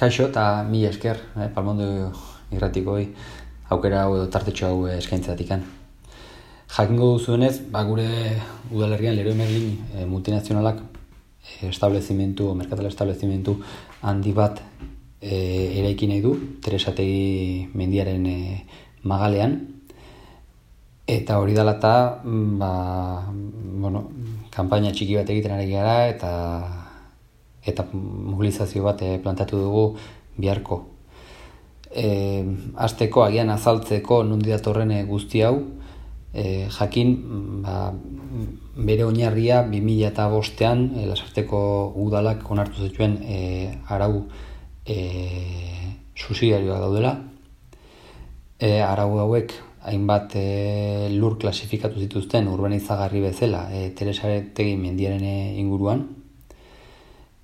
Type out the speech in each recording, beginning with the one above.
Kaixo eta mi esker, eh, palmondo irratikoi aukera hau edo tartetxo hau eskaintzatik Jakingo duzuenez, ba, gure udalerrian Leroy Merlin eh, multinazionalak eh, establezimentu, merkatala establezimentu handi bat eh, eraiki nahi du, Teresategi mendiaren eh, magalean. Eta hori eta, mm, ba, bueno, kampaina txiki bat egiten ari gara eta eta mobilizazio bat eh, plantatu dugu biharko. E, azteko agian azaltzeko nundi datorren eh, guzti hau, e, jakin ba, bere oinarria 2000 eta bostean e, lasarteko udalak onartu zituen e, arau e, susidarioa daudela. E, arau hauek hainbat e, lur klasifikatu zituzten urbanizagarri bezala e, Teresare mendiaren inguruan,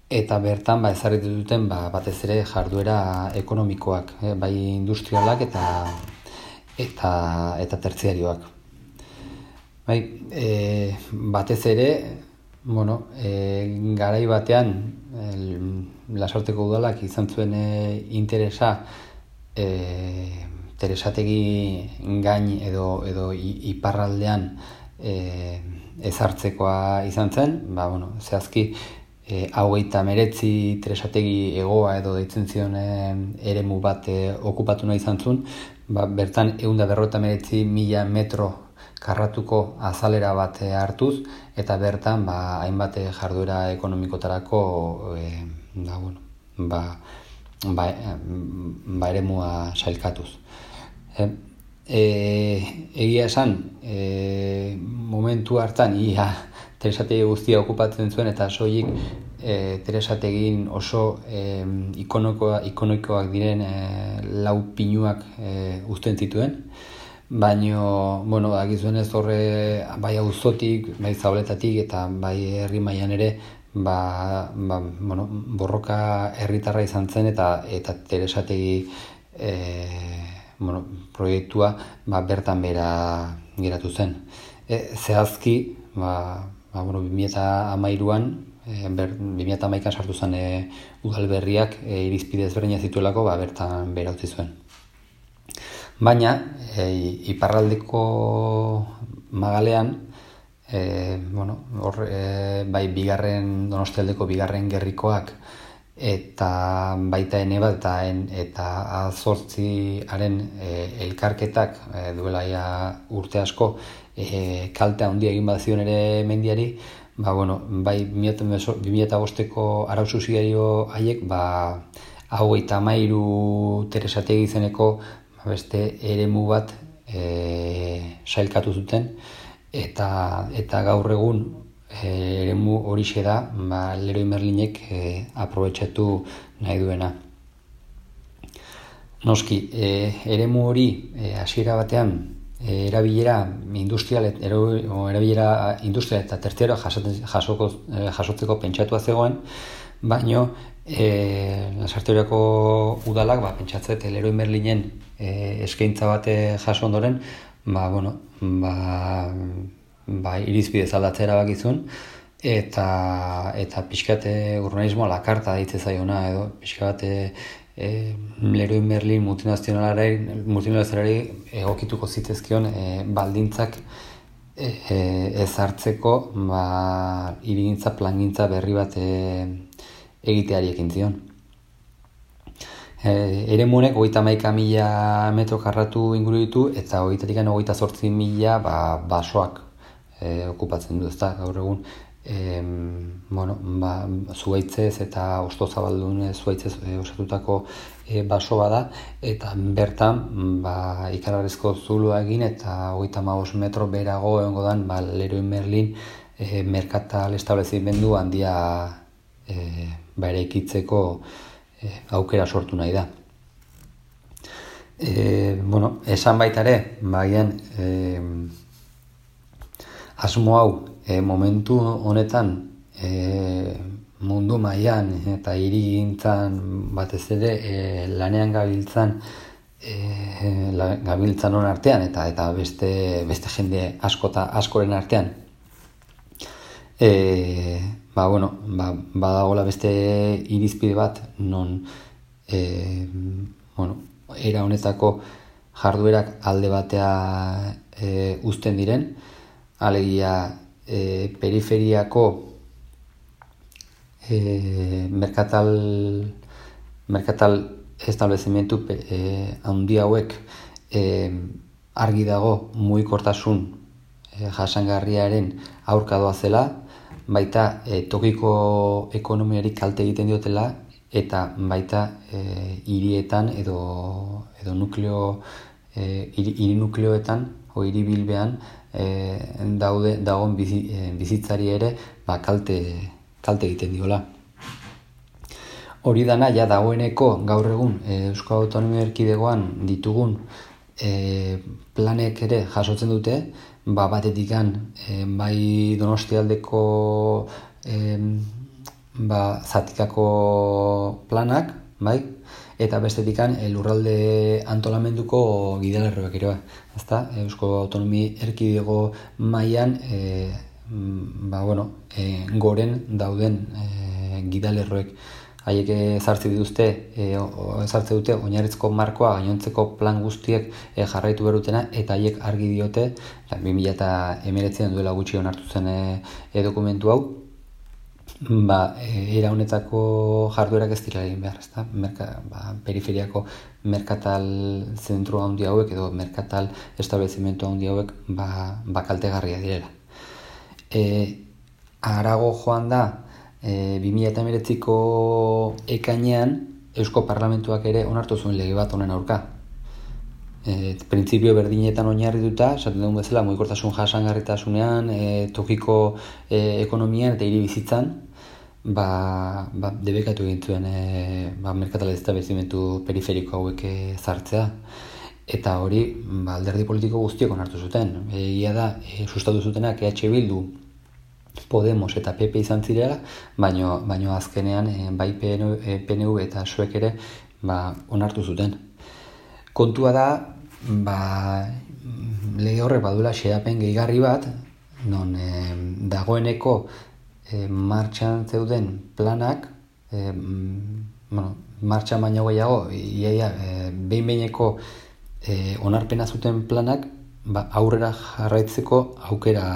eta bertan ba ezarritu duten ba, batez ere jarduera ekonomikoak, eh, bai industrialak eta eta eta tertziarioak. Bai, e, batez ere, bueno, e, garai batean el, lasarteko udalak izan zuen e, interesa e, teresategi gain edo edo iparraldean e, ezartzekoa izan zen, ba, bueno, zehazki e, hau eta meretzi tresategi egoa edo deitzen zion e, eremu bat e, okupatu nahi izan zuen, ba, bertan eunda berrota meretzi mila metro karratuko azalera bat e, hartuz, eta bertan ba, hainbat jarduera ekonomikotarako e, da, bueno, ba, ba, ba eremua sailkatuz. E, e, egia esan, e, momentu hartan, ia, Teresategi guztia okupatzen zuen eta soilik e, Teresategin oso e, ikonokoa, ikonoikoak diren e, lau pinuak e, uzten zituen. Baino, bueno, agizuen ez horre bai auzotik, bai zauletatik eta bai herri mailan ere ba, ba, bueno, borroka herritarra izan zen eta eta Teresategi e, bueno, proiektua ba, bertan bera geratu zen. E, zehazki, ba, ba, bueno, 2008an, e, ber, 2008an sartu zen e, udal berriak e, irizpide ezberdina zituelako, ba, bertan bera utzi zuen. Baina, e, iparraldeko magalean, e, bueno, hor, e, bai bigarren, donostialdeko bigarren gerrikoak, eta baita ene bat eta en, eta azortziaren e, elkarketak e, duela urte asko e, kalte handia egin bazion ere mendiari, ba, bueno, bai 2005ko arau susidario haiek, ba, hau eta mairu teresate izeneko ba, beste eremu bat e, sailkatu zuten, eta, eta gaur egun e, eremu hori da, ba, Leroy Merlinek e, aprobetsatu nahi duena. Noski, e, eremu hori hasiera batean E, erabilera industrial erabilera industrial eta tertziero jasoko, jasotzeko pentsatua zegoen, baino e, lasarteoriako udalak ba, pentsatzet Leroy Merlinen e, eskaintza bate jaso ondoren, ba, bueno, ba, ba, irizbidez aldatzera bakizun, eta eta pixkate urbanismoa lakarta daitze zaiona edo pixkate e, Leroy Merlin multinazionalari, multinazionalari egokituko zitezkion e, baldintzak e, e, ezartzeko ba, irigintza plangintza berri bat e, egiteari ekin zion. E, ere munek, ogeita maika mila metro karratu inguru ditu, eta ogeitatik ogeita sortzi mila ba, basoak e, okupatzen du, ezta, gaur egun e, bueno, ba, zuaitzez eta osto zabaldun zuaitzez e, osatutako e, baso bada eta bertan ba, ikararezko zulua egin eta hogeita maus metro berago egongo dan ba, Leroy Merlin e, merkatal establezimendu handia e, ba, ere ikitzeko e, aukera sortu nahi da. E, bueno, esan baita ere, bagian, e, asmo hau e, momentu honetan e, mundu mailan eta hirigintzan batez ere e, lanean gabiltzan e, gabiltzan on artean eta eta beste beste jende askota askoren artean. E, ba bueno ba badagola beste irizpide bat non e, bueno, era honetako jarduerak alde batea e, uzten diren, alegia e, periferiako e, merkatal, merkatal establezimentu e, handi hauek e, argi dago muikortasun e, jasangarriaren aurkadoa zela, baita e, tokiko ekonomiari kalte egiten diotela eta baita e, hirietan edo edo nukleo e, hiri nukleoetan o hiri bilbean e, daude dagoen bizi, e, bizitzari ere ba, kalte, kalte egiten diola. Hori dana ja dagoeneko gaur egun e, Eusko Autonomia Erkidegoan ditugun e, planek ere jasotzen dute, ba, batetikan e, bai donostialdeko e, ba, zatikako planak, bai, eta bestetikan e, lurralde antolamenduko gidalerroak ere bai. Ezta? Eusko Autonomi Erkidego mailan e, ba, bueno, e, goren dauden e, gidalerroek haiek ezartzi dituzte, ezartze dute oinarrizko markoa gainontzeko plan guztiek e, jarraitu berutena eta haiek argi diote, ja, 2019 duela gutxi onartu zen e, dokumentu hau, ba, era honetako jarduerak ez dira egin behar, ezta? Merka, ba, periferiako merkatal zentru handi hauek edo merkatal establezimentu handi hauek ba, ba kaltegarria direla. E, arago joan da, e, 2008ko ekainean Eusko Parlamentuak ere onartu zuen lege bat honen aurka. E, printzipio berdinetan oinarri duta, esaten dugun bezala, mugikortasun jasangarritasunean, e, tokiko e, ekonomian eta hiri bizitzan, ba, ba, debekatu egin zuen e, ba, merkatala bezimentu periferiko hauek zartzea. Eta hori, ba, alderdi politiko guztiok onartu zuten. Egia da, e, sustatu zutenak EH Bildu Podemos eta PP izan zirela, baino, baino azkenean e, bai PNV eta suek ere ba, onartu zuten. Kontua da, ba, lege horrek badula xeapen gehigarri bat, non e, dagoeneko e, martxan zeuden planak, e, bueno, martxan baino gehiago, iaia, e, behin behineko e, onarpena zuten planak, ba, aurrera jarraitzeko aukera,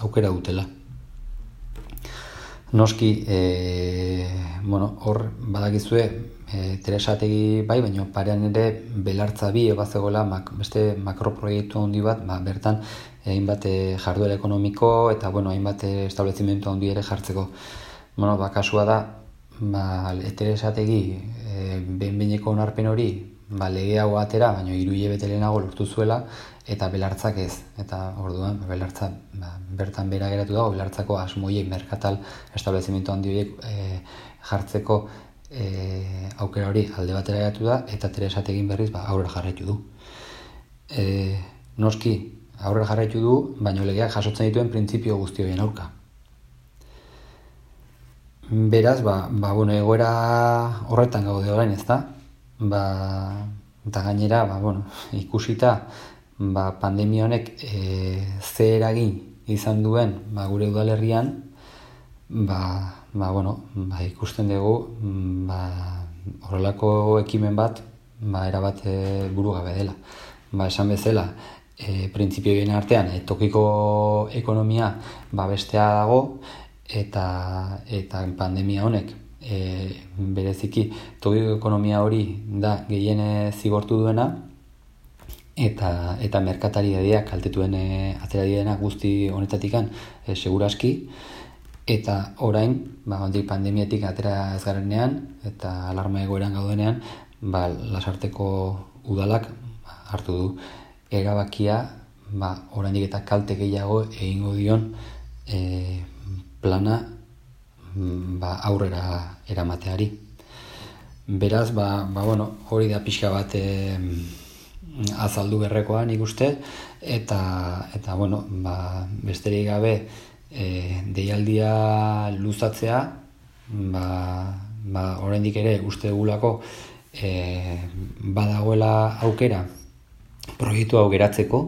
aukera dutela. Noski, e, bueno, hor badakizue e, Teresategi bai, baina parean ere belartza bi ebazegoela mak, beste makroproiektu handi bat, ba, bertan hainbat e, jarduera ekonomiko eta bueno, hainbat establezimentu handi ere jartzeko. Bueno, ba, kasua da, ba, Teresategi e, behin-behineko onarpen hori ba, lege hau atera, baina hiru hilabete lehenago lortu zuela, eta belartzak ez. Eta orduan, belartza ba, bertan bera geratu dago, belartzako asmoiek merkatal establezimentu handi horiek e, jartzeko e, aukera hori alde batera geratu da, eta teresat egin berriz ba, aurrera jarraitu du. E, noski, aurrera jarraitu du, baina legeak jasotzen dituen printzipio guzti horien aurka. Beraz, ba, ba, bueno, egoera horretan gaude orain, ez da? Ba, eta gainera, ba, bueno, ikusita, ba, pandemia honek e, ze eragin izan duen ba, gure udalerrian, ba, ba, bueno, ba, ikusten dugu ba, horrelako ekimen bat ba, erabat e, buru gabe dela. Ba, esan bezala, e, printzipio artean, e, tokiko ekonomia ba, bestea dago, eta, eta pandemia honek e, bereziki tokiko ekonomia hori da gehiene zigortu duena eta eta merkatari edia kaltetuen e, atera diena guzti honetatikan e, seguraski eta orain ba ondi pandemiatik atera ez garenean eta alarma egoeran gaudenean ba lasarteko udalak hartu du. Erabakia ba oraindik eta kalte gehiago egingo dion e, plana ba, aurrera eramateari. Beraz, ba, ba, bueno, hori da pixka bat e, azaldu berrekoa nik uste, eta, eta bueno, ba, besterik gabe e, deialdia luzatzea, ba, ba, oraindik ere uste dugulako e, badagoela aukera proiektu hau geratzeko,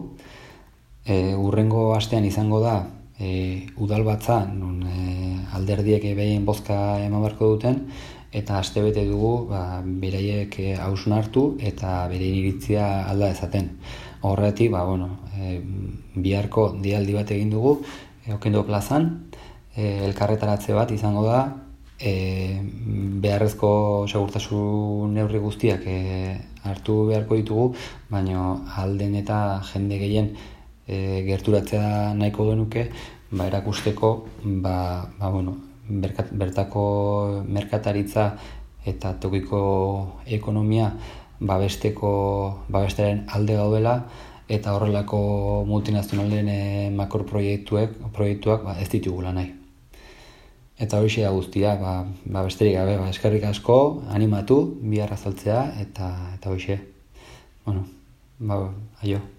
e, urrengo astean izango da e, udal batza, non e, alderdiek behien bozka eman barko duten, eta astebete dugu ba, beraiek hausnartu eta bere iritzia alda ezaten. Horretik, ba, bueno, e, biharko dialdi bat egin dugu, e, okendo plazan, e, elkarretaratze bat izango da, e, beharrezko segurtasun neurri guztiak e, hartu beharko ditugu, baina alden eta jende gehien e, gerturatzea nahiko genuke, ba, erakusteko, ba, ba, bueno, bertako merkataritza eta tokiko ekonomia babesteko babestaren alde gaudela eta horrelako multinazionalen e, makro proiektuek, proiektuak ba, ez ditugula nahi. Eta hori da guztia, ba, ba besterik gabe, ba, eskerrik asko, animatu, bihar azaltzea, eta, eta hori Bueno, ba, aio.